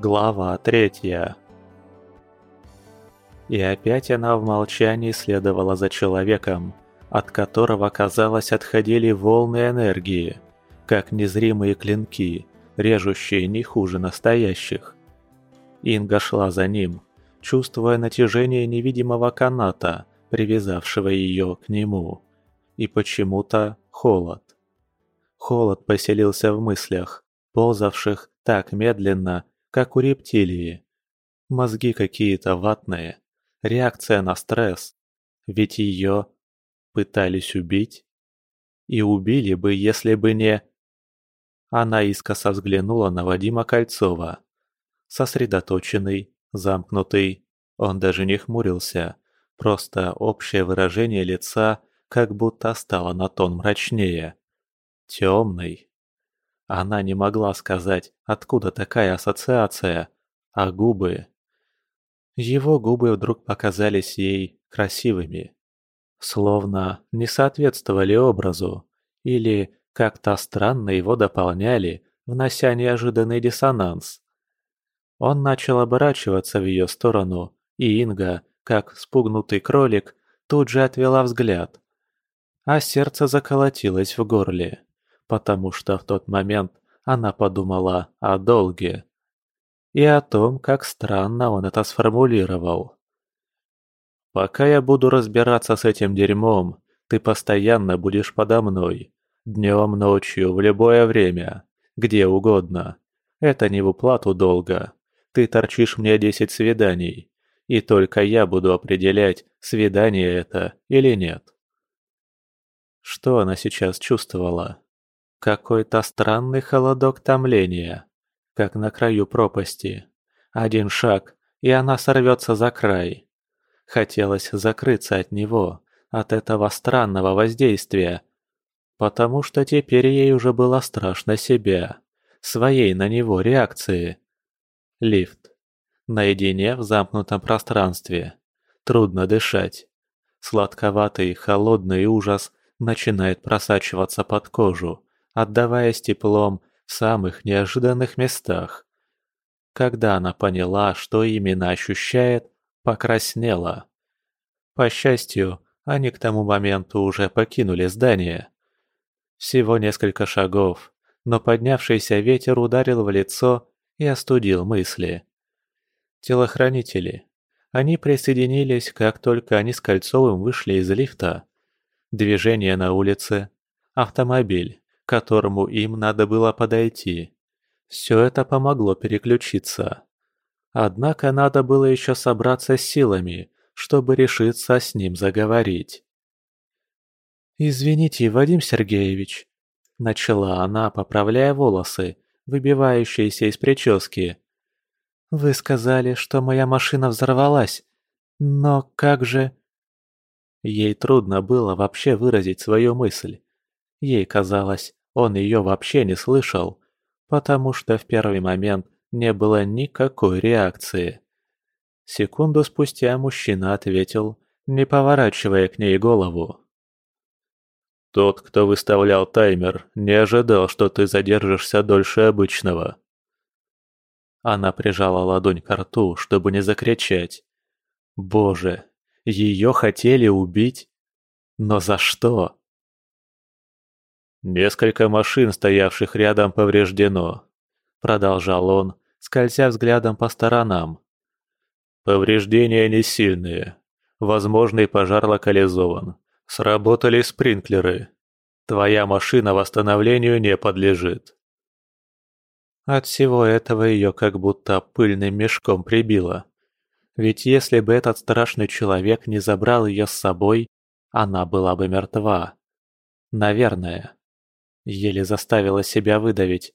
Глава третья И опять она в молчании следовала за человеком, от которого, казалось, отходили волны энергии, как незримые клинки, режущие не хуже настоящих. Инга шла за ним, чувствуя натяжение невидимого каната, привязавшего ее к нему, и почему-то холод. Холод поселился в мыслях, ползавших так медленно, как у рептилии. Мозги какие-то ватные, реакция на стресс. Ведь ее пытались убить. И убили бы, если бы не... Она искоса взглянула на Вадима Кольцова. Сосредоточенный, замкнутый, он даже не хмурился, просто общее выражение лица как будто стало на тон мрачнее. Темный. Она не могла сказать, откуда такая ассоциация, а губы... Его губы вдруг показались ей красивыми. Словно не соответствовали образу, или как-то странно его дополняли, внося неожиданный диссонанс. Он начал оборачиваться в ее сторону, и Инга, как спугнутый кролик, тут же отвела взгляд. А сердце заколотилось в горле, потому что в тот момент она подумала о долге. И о том, как странно он это сформулировал. «Пока я буду разбираться с этим дерьмом, ты постоянно будешь подо мной. Днем, ночью, в любое время, где угодно. Это не в уплату долга, ты торчишь мне десять свиданий, и только я буду определять, свидание это или нет. Что она сейчас чувствовала? Какой-то странный холодок томления, как на краю пропасти. Один шаг, и она сорвется за край. Хотелось закрыться от него, от этого странного воздействия, потому что теперь ей уже было страшно себя, своей на него реакции. Лифт. Наедине в замкнутом пространстве. Трудно дышать. Сладковатый, холодный ужас начинает просачиваться под кожу, отдаваясь теплом в самых неожиданных местах. Когда она поняла, что именно ощущает, покраснела. По счастью, они к тому моменту уже покинули здание. Всего несколько шагов, но поднявшийся ветер ударил в лицо и остудил мысли. Телохранители. Они присоединились, как только они с Кольцовым вышли из лифта. Движение на улице. Автомобиль, которому им надо было подойти. Все это помогло переключиться. Однако надо было еще собраться с силами, чтобы решиться с ним заговорить. «Извините, Вадим Сергеевич», – начала она, поправляя волосы, выбивающиеся из прически. «Вы сказали, что моя машина взорвалась, но как же...» Ей трудно было вообще выразить свою мысль. Ей казалось, он ее вообще не слышал, потому что в первый момент не было никакой реакции. Секунду спустя мужчина ответил, не поворачивая к ней голову. Тот, кто выставлял таймер, не ожидал, что ты задержишься дольше обычного. Она прижала ладонь к рту, чтобы не закричать. Боже, ее хотели убить? Но за что? Несколько машин, стоявших рядом, повреждено. Продолжал он, скользя взглядом по сторонам. Повреждения не сильные. Возможный пожар локализован. Сработали спринклеры. Твоя машина восстановлению не подлежит. От всего этого ее как будто пыльным мешком прибило. Ведь если бы этот страшный человек не забрал ее с собой, она была бы мертва. Наверное. Еле заставила себя выдавить.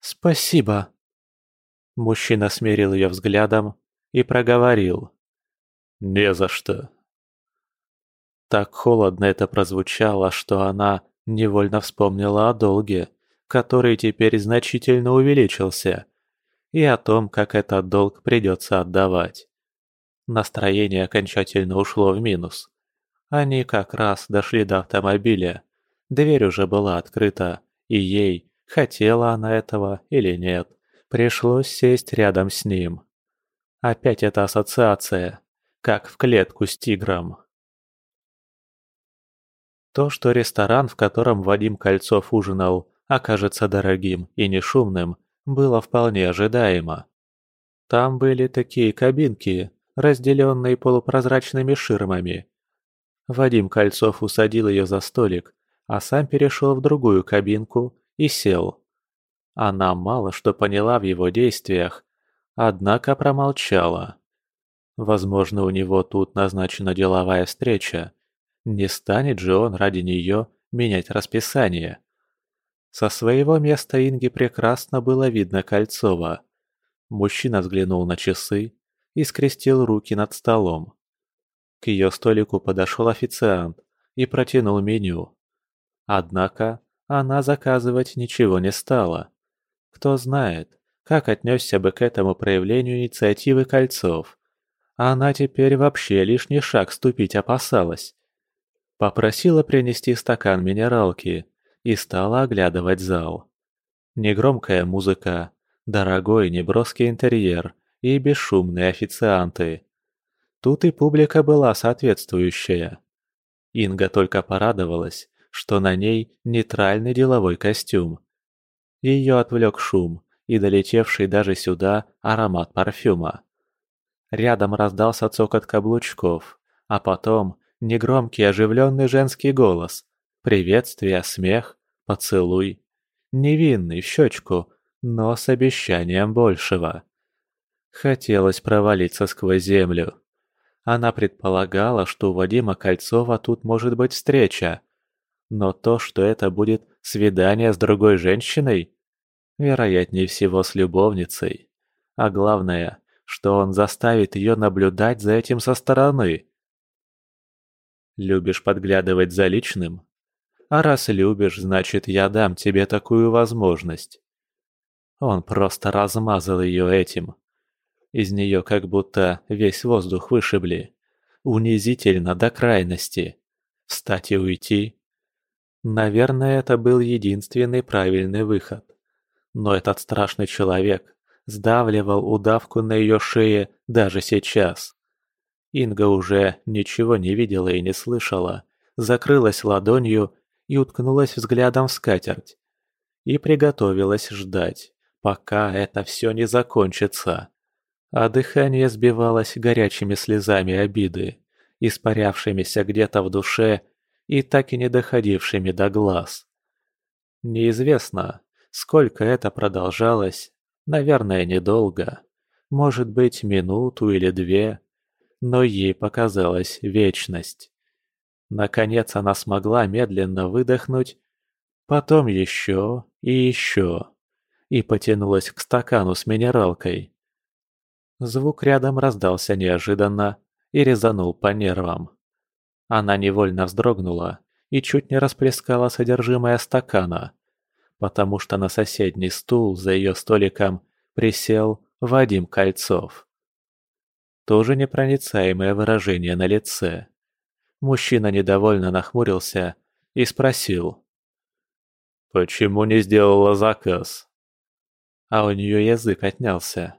«Спасибо!» Мужчина смерил ее взглядом и проговорил. «Не за что. Так холодно это прозвучало, что она невольно вспомнила о долге, который теперь значительно увеличился, и о том, как этот долг придется отдавать. Настроение окончательно ушло в минус. Они как раз дошли до автомобиля. Дверь уже была открыта, и ей, хотела она этого или нет, Пришлось сесть рядом с ним. Опять эта ассоциация, как в клетку с тигром. То, что ресторан, в котором Вадим Кольцов ужинал, окажется дорогим и не шумным, было вполне ожидаемо. Там были такие кабинки, разделенные полупрозрачными ширмами. Вадим Кольцов усадил ее за столик, а сам перешел в другую кабинку и сел. Она мало что поняла в его действиях, однако промолчала. Возможно, у него тут назначена деловая встреча. Не станет же он ради нее менять расписание. Со своего места Инги прекрасно было видно Кольцова. Мужчина взглянул на часы и скрестил руки над столом. К ее столику подошел официант и протянул меню. Однако она заказывать ничего не стала. Кто знает, как отнесся бы к этому проявлению инициативы Кольцов. Она теперь вообще лишний шаг ступить опасалась. Попросила принести стакан минералки и стала оглядывать зал. Негромкая музыка, дорогой неброский интерьер и бесшумные официанты. Тут и публика была соответствующая. Инга только порадовалась, что на ней нейтральный деловой костюм. Ее отвлек шум и долетевший даже сюда аромат парфюма. Рядом раздался цокот каблучков, а потом негромкий оживленный женский голос, приветствие, смех, поцелуй. Невинный в щечку, но с обещанием большего. Хотелось провалиться сквозь землю. Она предполагала, что у Вадима Кольцова тут может быть встреча, но то, что это будет свидание с другой женщиной, вероятнее всего с любовницей. А главное, что он заставит ее наблюдать за этим со стороны. Любишь подглядывать за личным? А раз любишь, значит, я дам тебе такую возможность. Он просто размазал ее этим. Из нее как будто весь воздух вышибли. Унизительно до крайности. Встать и уйти Наверное, это был единственный правильный выход. Но этот страшный человек сдавливал удавку на ее шее даже сейчас. Инга уже ничего не видела и не слышала, закрылась ладонью и уткнулась взглядом в скатерть. И приготовилась ждать, пока это все не закончится. А дыхание сбивалось горячими слезами обиды, испарявшимися где-то в душе и так и не доходившими до глаз. Неизвестно, сколько это продолжалось, наверное, недолго, может быть, минуту или две, но ей показалась вечность. Наконец она смогла медленно выдохнуть, потом еще и еще, и потянулась к стакану с минералкой. Звук рядом раздался неожиданно и резанул по нервам. Она невольно вздрогнула и чуть не расплескала содержимое стакана, потому что на соседний стул за ее столиком присел Вадим Кольцов. Тоже непроницаемое выражение на лице. Мужчина недовольно нахмурился и спросил. «Почему не сделала заказ?» А у нее язык отнялся.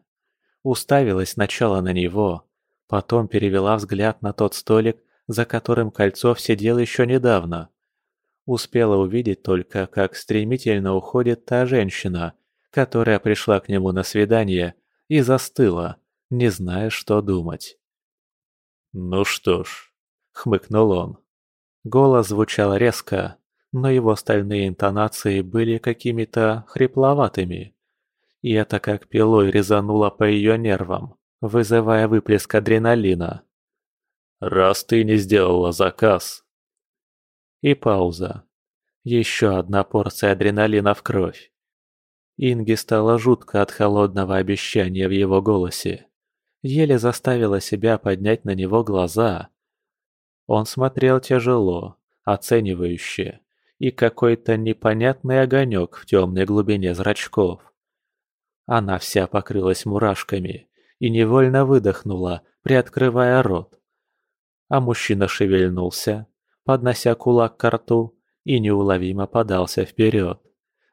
Уставилась сначала на него, потом перевела взгляд на тот столик, за которым Кольцов сидел еще недавно. Успела увидеть только, как стремительно уходит та женщина, которая пришла к нему на свидание и застыла, не зная, что думать. «Ну что ж», — хмыкнул он. Голос звучал резко, но его стальные интонации были какими-то хрипловатыми. И это как пилой резануло по ее нервам, вызывая выплеск адреналина. «Раз ты не сделала заказ...» И пауза. Еще одна порция адреналина в кровь. Инге стало жутко от холодного обещания в его голосе. Еле заставила себя поднять на него глаза. Он смотрел тяжело, оценивающе, и какой-то непонятный огонек в темной глубине зрачков. Она вся покрылась мурашками и невольно выдохнула, приоткрывая рот а мужчина шевельнулся, поднося кулак к рту, и неуловимо подался вперед.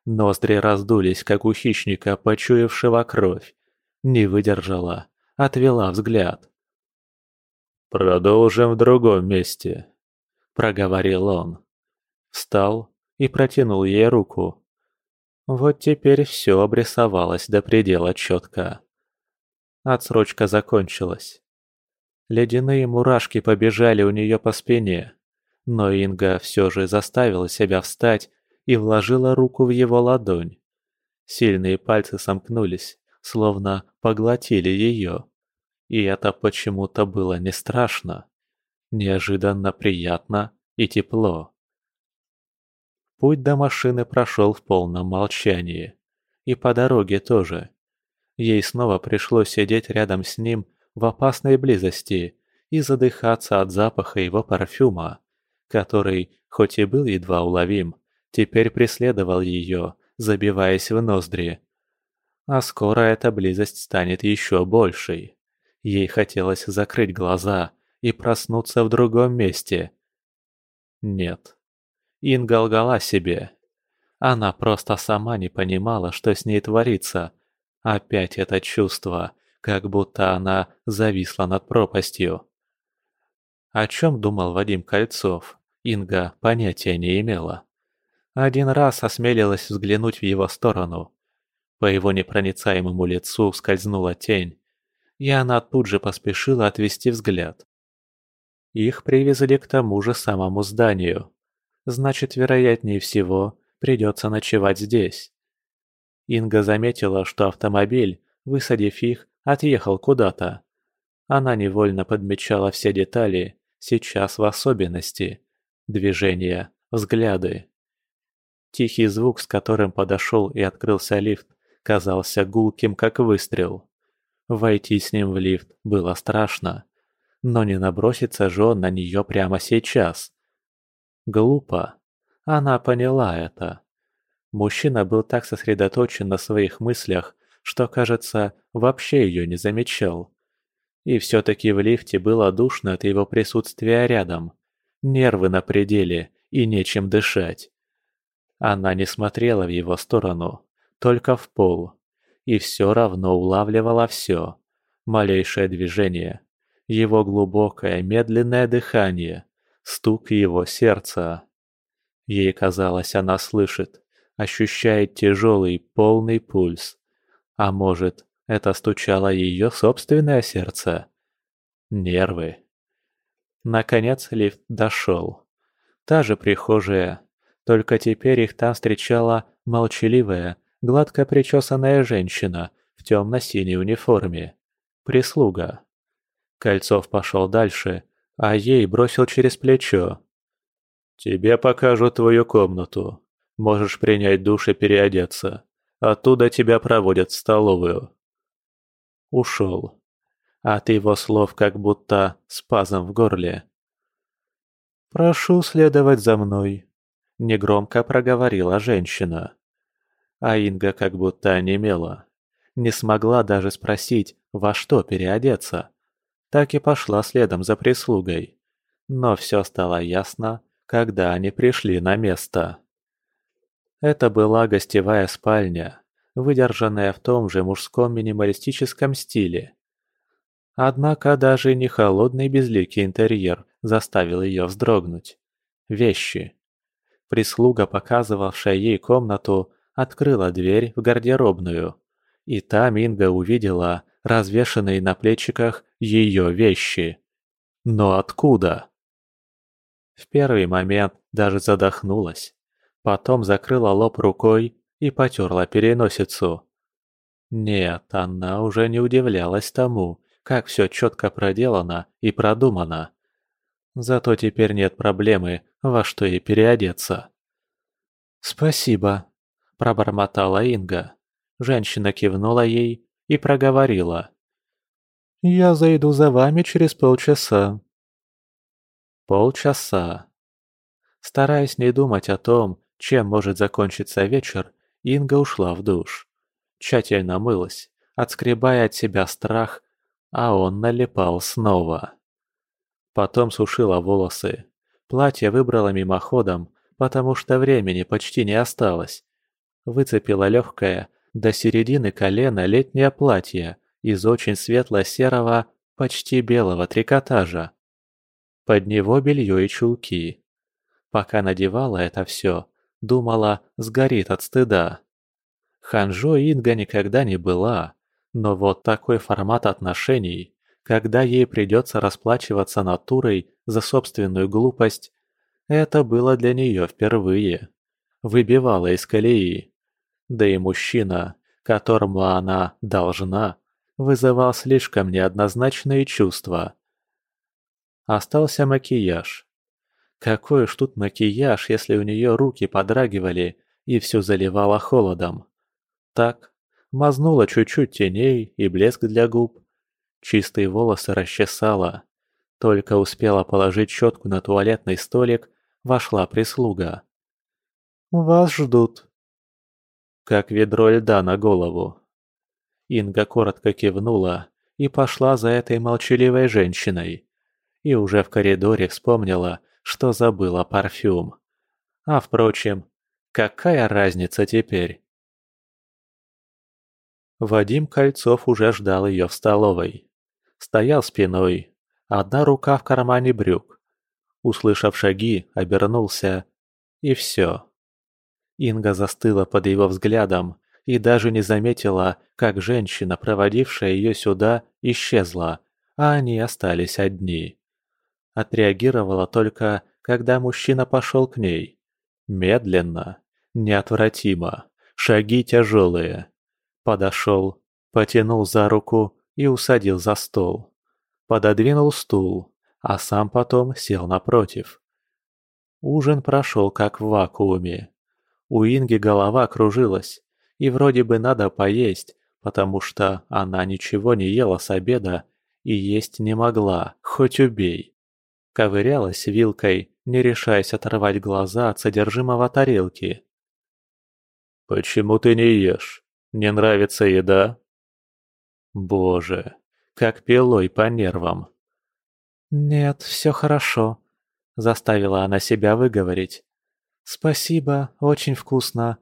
Ноздри раздулись, как у хищника, почуявшего кровь. Не выдержала, отвела взгляд. «Продолжим в другом месте», — проговорил он. Встал и протянул ей руку. Вот теперь все обрисовалось до предела четко. Отсрочка закончилась. Ледяные мурашки побежали у нее по спине, но Инга все же заставила себя встать и вложила руку в его ладонь. Сильные пальцы сомкнулись, словно поглотили ее. И это почему-то было не страшно. Неожиданно приятно и тепло. Путь до машины прошел в полном молчании. И по дороге тоже. Ей снова пришлось сидеть рядом с ним в опасной близости и задыхаться от запаха его парфюма, который, хоть и был едва уловим, теперь преследовал ее, забиваясь в ноздри. А скоро эта близость станет еще большей. Ей хотелось закрыть глаза и проснуться в другом месте. Нет. Инга лгала себе. Она просто сама не понимала, что с ней творится. Опять это чувство, как будто она зависла над пропастью. О чем думал Вадим Кольцов, Инга понятия не имела. Один раз осмелилась взглянуть в его сторону. По его непроницаемому лицу скользнула тень, и она тут же поспешила отвести взгляд. Их привезли к тому же самому зданию. Значит, вероятнее всего, придется ночевать здесь. Инга заметила, что автомобиль, высадив их, отъехал куда-то. Она невольно подмечала все детали, сейчас в особенности. Движения, взгляды. Тихий звук, с которым подошел и открылся лифт, казался гулким, как выстрел. Войти с ним в лифт было страшно, но не наброситься же он на нее прямо сейчас. Глупо. Она поняла это. Мужчина был так сосредоточен на своих мыслях, что, кажется, вообще ее не замечал. И все-таки в лифте было душно от его присутствия рядом. Нервы на пределе и нечем дышать. Она не смотрела в его сторону, только в пол. И все равно улавливала все. Малейшее движение. Его глубокое, медленное дыхание стук его сердца. Ей казалось, она слышит, ощущает тяжелый, полный пульс. А может, это стучало ее собственное сердце? Нервы. Наконец лифт дошел. Та же прихожая, только теперь их там встречала молчаливая, гладко причесанная женщина в темно-синей униформе. Прислуга. Кольцов пошел дальше, а ей бросил через плечо. «Тебе покажут твою комнату. Можешь принять душ и переодеться. Оттуда тебя проводят в столовую». Ушел. От его слов как будто спазм в горле. «Прошу следовать за мной», — негромко проговорила женщина. А Инга как будто онемела. Не смогла даже спросить, во что переодеться так и пошла следом за прислугой. Но все стало ясно, когда они пришли на место. Это была гостевая спальня, выдержанная в том же мужском минималистическом стиле. Однако даже не холодный безликий интерьер заставил ее вздрогнуть. Вещи. Прислуга, показывавшая ей комнату, открыла дверь в гардеробную. И там Инга увидела развешанные на плечиках ее вещи. Но откуда? В первый момент даже задохнулась. Потом закрыла лоб рукой и потерла переносицу. Нет, она уже не удивлялась тому, как все четко проделано и продумано. Зато теперь нет проблемы, во что ей переодеться. «Спасибо», – пробормотала Инга. Женщина кивнула ей и проговорила. «Я зайду за вами через полчаса». Полчаса. Стараясь не думать о том, чем может закончиться вечер, Инга ушла в душ. Тщательно мылась, отскребая от себя страх, а он налипал снова. Потом сушила волосы. Платье выбрала мимоходом, потому что времени почти не осталось. выцепила легкое до середины колена летнее платье из очень светло-серого, почти белого трикотажа. Под него белье и чулки. Пока надевала это все, думала, сгорит от стыда. Ханжо Инга никогда не была, но вот такой формат отношений, когда ей придется расплачиваться натурой за собственную глупость, это было для нее впервые. Выбивало из колеи. Да и мужчина, которому она должна, вызывал слишком неоднозначные чувства. Остался макияж. Какой уж тут макияж, если у нее руки подрагивали и все заливало холодом. Так, мазнула чуть-чуть теней и блеск для губ. Чистые волосы расчесала. Только успела положить щетку на туалетный столик, вошла прислуга. «Вас ждут», как ведро льда на голову. Инга коротко кивнула и пошла за этой молчаливой женщиной. И уже в коридоре вспомнила, что забыла парфюм. А впрочем, какая разница теперь? Вадим Кольцов уже ждал ее в столовой. Стоял спиной, одна рука в кармане брюк. Услышав шаги, обернулся, и все. Инга застыла под его взглядом и даже не заметила, как женщина, проводившая ее сюда, исчезла, а они остались одни. Отреагировала только, когда мужчина пошел к ней. Медленно, неотвратимо, шаги тяжелые. Подошел, потянул за руку и усадил за стол. Пододвинул стул, а сам потом сел напротив. Ужин прошел как в вакууме. У Инги голова кружилась, и вроде бы надо поесть, потому что она ничего не ела с обеда и есть не могла, хоть убей. Ковырялась вилкой, не решаясь оторвать глаза от содержимого тарелки. «Почему ты не ешь? Не нравится еда?» Боже, как пилой по нервам. «Нет, все хорошо», — заставила она себя выговорить. «Спасибо, очень вкусно».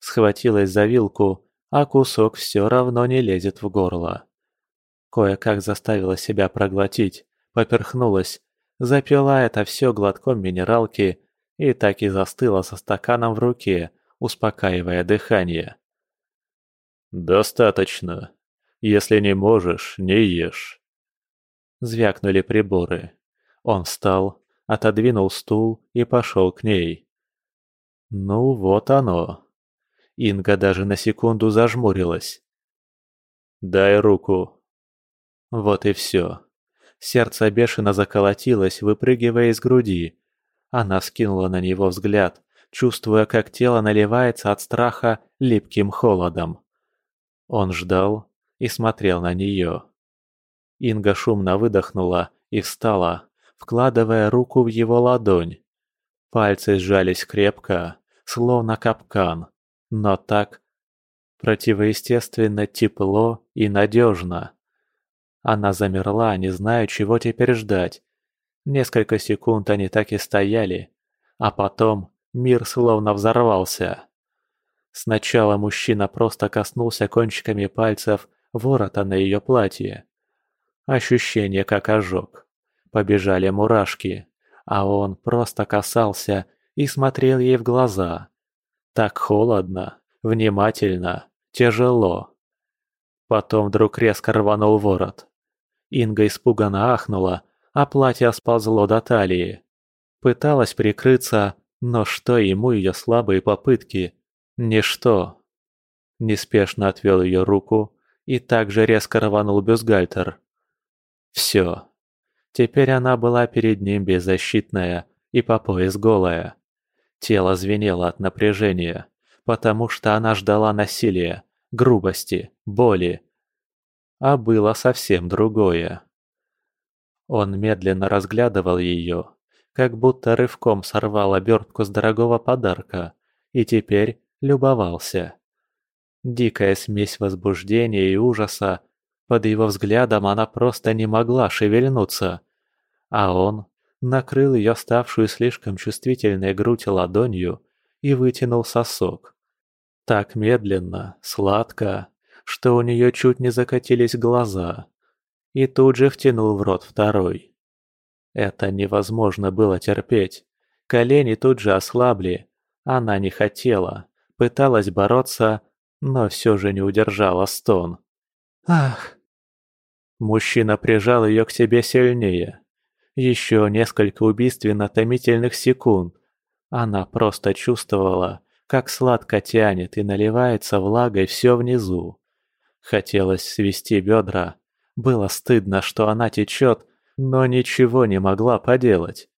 Схватилась за вилку, а кусок все равно не лезет в горло. Кое-как заставила себя проглотить, поперхнулась, запила это все глотком минералки и так и застыла со стаканом в руке, успокаивая дыхание. «Достаточно. Если не можешь, не ешь». Звякнули приборы. Он встал, отодвинул стул и пошел к ней. Ну вот оно. Инга даже на секунду зажмурилась. «Дай руку». Вот и все. Сердце бешено заколотилось, выпрыгивая из груди. Она скинула на него взгляд, чувствуя, как тело наливается от страха липким холодом. Он ждал и смотрел на нее. Инга шумно выдохнула и встала, вкладывая руку в его ладонь. Пальцы сжались крепко, словно капкан, но так противоестественно тепло и надежно. Она замерла, не зная, чего теперь ждать. Несколько секунд они так и стояли, а потом мир словно взорвался. Сначала мужчина просто коснулся кончиками пальцев ворота на ее платье. Ощущение как ожог побежали мурашки, а он просто касался и смотрел ей в глаза. Так холодно, внимательно, тяжело. Потом вдруг резко рванул ворот. Инга испуганно ахнула, а платье сползло до талии. Пыталась прикрыться, но что ему ее слабые попытки? Ничто. Неспешно отвел ее руку и также резко рванул бюстгальтер. Все. Теперь она была перед ним беззащитная и по пояс голая. Тело звенело от напряжения, потому что она ждала насилия, грубости, боли. А было совсем другое. Он медленно разглядывал ее, как будто рывком сорвал обертку с дорогого подарка, и теперь любовался. Дикая смесь возбуждения и ужаса под его взглядом она просто не могла шевельнуться. А он накрыл ее ставшую слишком чувствительной грудь ладонью и вытянул сосок, Так медленно, сладко, что у нее чуть не закатились глаза. И тут же втянул в рот второй. Это невозможно было терпеть. Колени тут же ослабли. Она не хотела, пыталась бороться, но все же не удержала стон. «Ах!» Мужчина прижал ее к себе сильнее. Еще несколько убийственно-томительных секунд. Она просто чувствовала, как сладко тянет и наливается влагой все внизу. Хотелось свести бедра. Было стыдно, что она течет, но ничего не могла поделать.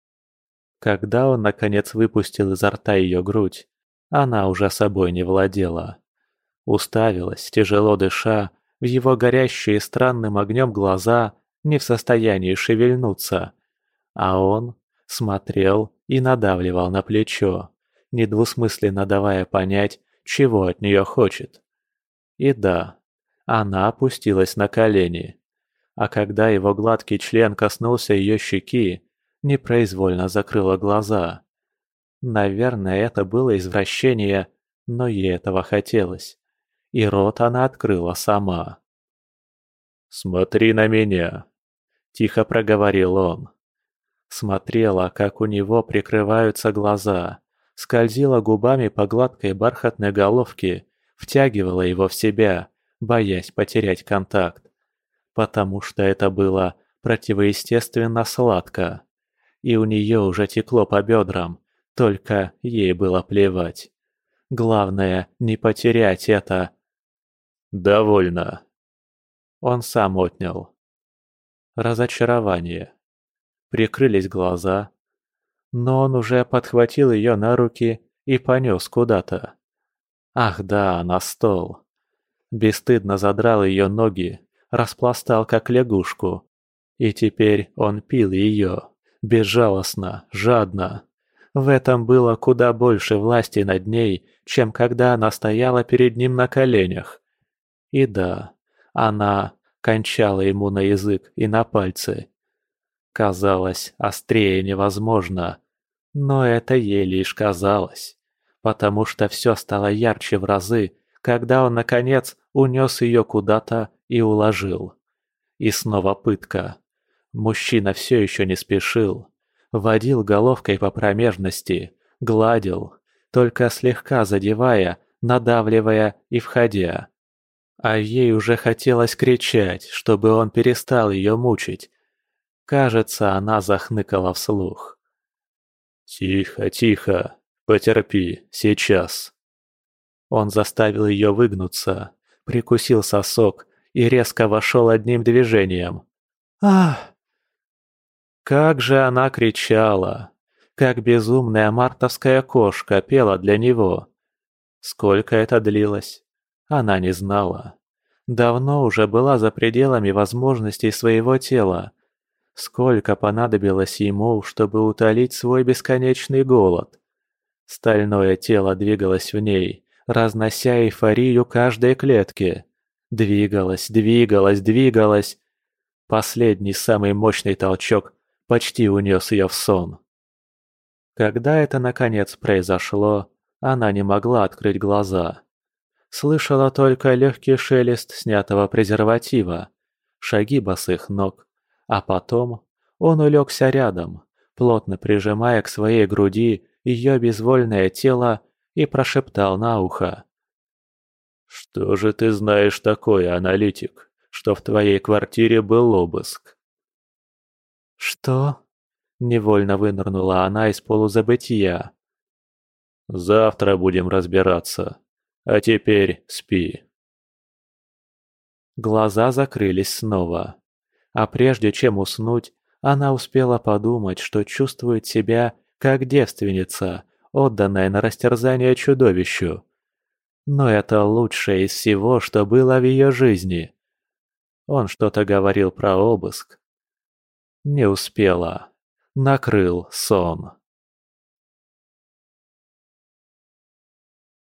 Когда он, наконец, выпустил изо рта ее грудь, она уже собой не владела. Уставилась, тяжело дыша, в его горящие странным огнем глаза, не в состоянии шевельнуться. А он смотрел и надавливал на плечо, недвусмысленно давая понять, чего от нее хочет. И да, она опустилась на колени. А когда его гладкий член коснулся ее щеки, непроизвольно закрыла глаза. Наверное, это было извращение, но ей этого хотелось. И рот она открыла сама. «Смотри на меня!» – тихо проговорил он. Смотрела, как у него прикрываются глаза, скользила губами по гладкой бархатной головке, втягивала его в себя, боясь потерять контакт. Потому что это было противоестественно сладко. И у нее уже текло по бедрам, только ей было плевать. Главное, не потерять это. «Довольно». Он сам отнял. Разочарование. Прикрылись глаза. Но он уже подхватил ее на руки и понес куда-то. Ах да, на стол. Бесстыдно задрал ее ноги, распластал как лягушку. И теперь он пил ее, безжалостно, жадно. В этом было куда больше власти над ней, чем когда она стояла перед ним на коленях. И да, она кончала ему на язык и на пальцы. Казалось, острее невозможно, но это ей лишь казалось, потому что все стало ярче в разы, когда он, наконец, унес ее куда-то и уложил. И снова пытка. Мужчина все еще не спешил, Водил головкой по промежности, гладил, только слегка задевая, надавливая и входя. А ей уже хотелось кричать, чтобы он перестал ее мучить. Кажется, она захныкала вслух. «Тихо, тихо, потерпи, сейчас». Он заставил ее выгнуться, прикусил сосок и резко вошел одним движением. «Ах!» Как же она кричала! Как безумная мартовская кошка пела для него! Сколько это длилось? Она не знала. Давно уже была за пределами возможностей своего тела. Сколько понадобилось ему, чтобы утолить свой бесконечный голод. Стальное тело двигалось в ней, разнося эйфорию каждой клетки. Двигалось, двигалось, двигалось. Последний самый мощный толчок почти унес ее в сон. Когда это наконец произошло, она не могла открыть глаза. Слышала только легкий шелест снятого презерватива, шаги босых ног, а потом он улегся рядом, плотно прижимая к своей груди ее безвольное тело и прошептал на ухо. «Что же ты знаешь такое, аналитик, что в твоей квартире был обыск?» «Что?» – невольно вынырнула она из полузабытия. «Завтра будем разбираться. А теперь спи». Глаза закрылись снова. А прежде чем уснуть, она успела подумать, что чувствует себя как девственница, отданная на растерзание чудовищу. Но это лучшее из всего, что было в ее жизни. Он что-то говорил про обыск, не успела. Накрыл сон.